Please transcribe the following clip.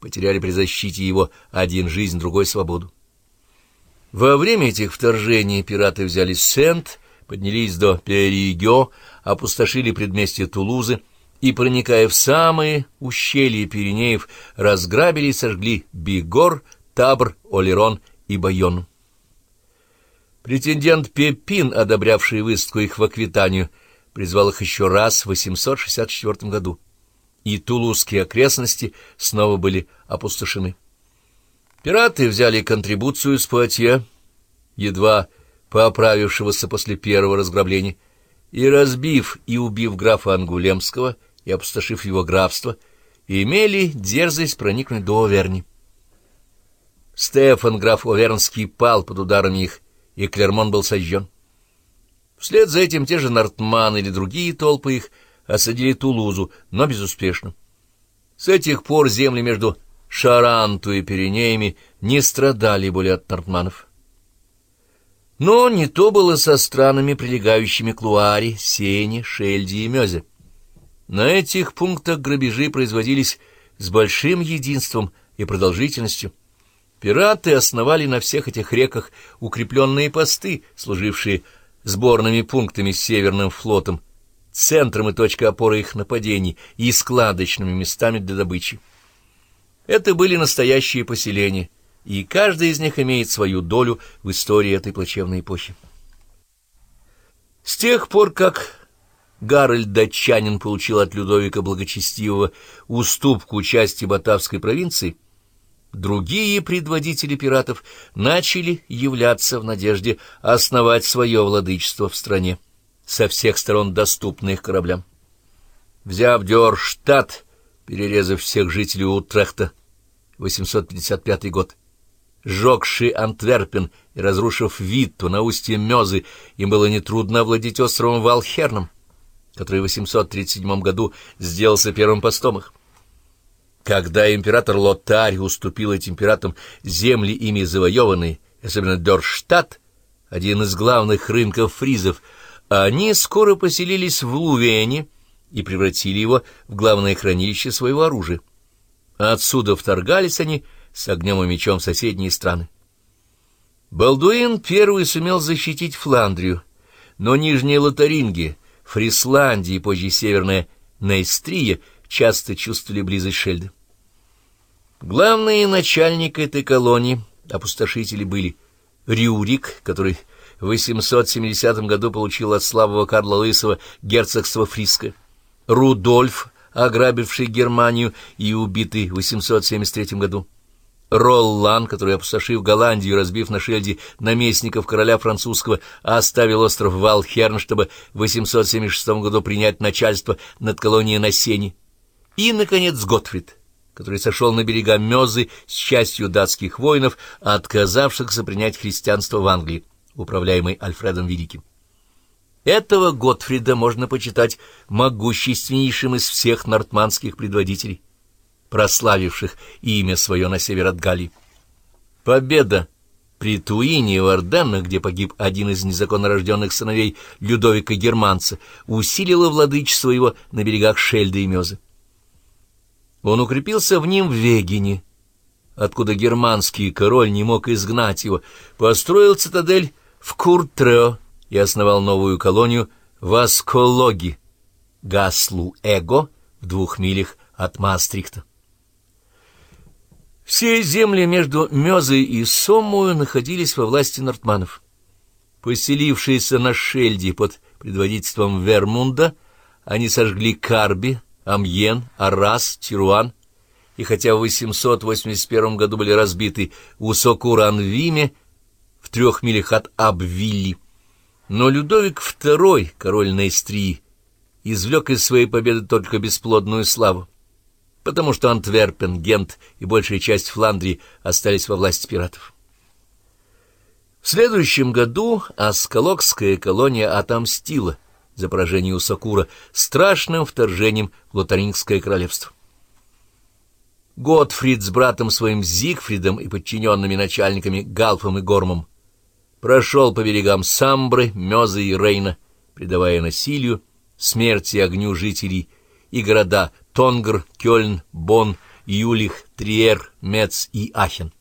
потеряли при защите его один жизнь, другой свободу. Во время этих вторжений пираты взяли Сент, поднялись до Перигё, опустошили предместье Тулузы и, проникая в самые ущелья Пиренеев, разграбили и сожгли Бигор, Табр, Олерон и Байон. Претендент Пепин, одобрявший высадку их в Аквитанию, призвал их еще раз в 864 году, и тулузские окрестности снова были опустошены. Пираты взяли контрибуцию с Пуатье, едва поправившегося после первого разграбления, и, разбив и убив графа Ангулемского и опустошив его графство, имели дерзость проникнуть до Оверни. Стефан, граф Овернский, пал под ударами их, и Клермон был сожжен. Вслед за этим те же Нортман или другие толпы их осадили Тулузу, но безуспешно. С этих пор земли между Шаранту и Пиренеями не страдали более от нортманов. Но не то было со странами, прилегающими к Луаре, Сене, Шельде и Мезе. На этих пунктах грабежи производились с большим единством и продолжительностью. Пираты основали на всех этих реках укрепленные посты, служившие сборными пунктами с Северным флотом, центром и точкой опоры их нападений и складочными местами для добычи. Это были настоящие поселения, и каждый из них имеет свою долю в истории этой плачевной эпохи. С тех пор, как Гарольд Датчанин получил от Людовика Благочестивого уступку части Батавской провинции, другие предводители пиратов начали являться в надежде основать свое владычество в стране, со всех сторон доступных кораблям. Взяв Дёрштадт, перерезав всех жителей Утрехта, 855 год, сжегший Антверпен и разрушив Витту на устье Мезы, им было нетрудно овладеть островом Валхерном, который в 837 году сделался первым постом их. Когда император Лотарь уступил этим пиратам земли ими завоеванные, особенно Дорштадт, один из главных рынков фризов, они скоро поселились в Лувене и превратили его в главное хранилище своего оружия. Отсюда вторгались они с огнем и мечом в соседние страны. Балдуин первый сумел защитить Фландрию, но Нижняя Лотарингия, Фрисландия и позже Северная Нейстрия часто чувствовали близость Шельда. Главные начальники этой колонии, опустошители, были Рюрик, который в 870 году получил от слабого Карла Лысого герцогство Фриска, Рудольф, ограбивший Германию и убитый в 873 году. Роллан, который, опустошив Голландию, разбив на Шельде наместников короля французского, оставил остров Валхерн, чтобы в 876 году принять начальство над колонией на Сене. И, наконец, Готфрид, который сошел на берега Мезы с частью датских воинов, отказавшихся принять христианство в Англии, управляемой Альфредом Великим. Этого Готфрида можно почитать могущественнейшим из всех нортманских предводителей, прославивших имя свое на север от Галлии. Победа при Туине в Орденнах, где погиб один из незаконно рожденных сыновей Людовика Германца, усилила владычество его на берегах Шельда и Мезы. Он укрепился в ним в Вегине, откуда германский король не мог изгнать его, построил цитадель в Куртрео, и основал новую колонию в Аскологи, Гаслу-Эго, в двух милях от Маастрихта. Все земли между Мезой и Соммою находились во власти нортманов. Поселившиеся на Шельде под предводительством Вермунда, они сожгли Карби, Амьен, Арас, Тируан, и хотя в 881 году были разбиты Усокуран-Виме в трех милях от Абвилли, но Людовик II, король Нейстрии, извлек из своей победы только бесплодную славу, потому что Антверпен, Гент и большая часть Фландрии остались во власти пиратов. В следующем году Аскалокская колония отомстила за поражение Усакура страшным вторжением в Лотарингское королевство. Готфрид с братом своим Зигфридом и подчиненными начальниками Галфом и Гормом прошел по берегам Самбры, Мезы и Рейна, предавая насилию, смерти и огню жителей и города Тонгр, Кёльн, Бонн, Юлих, Триер, Мец и Ахен.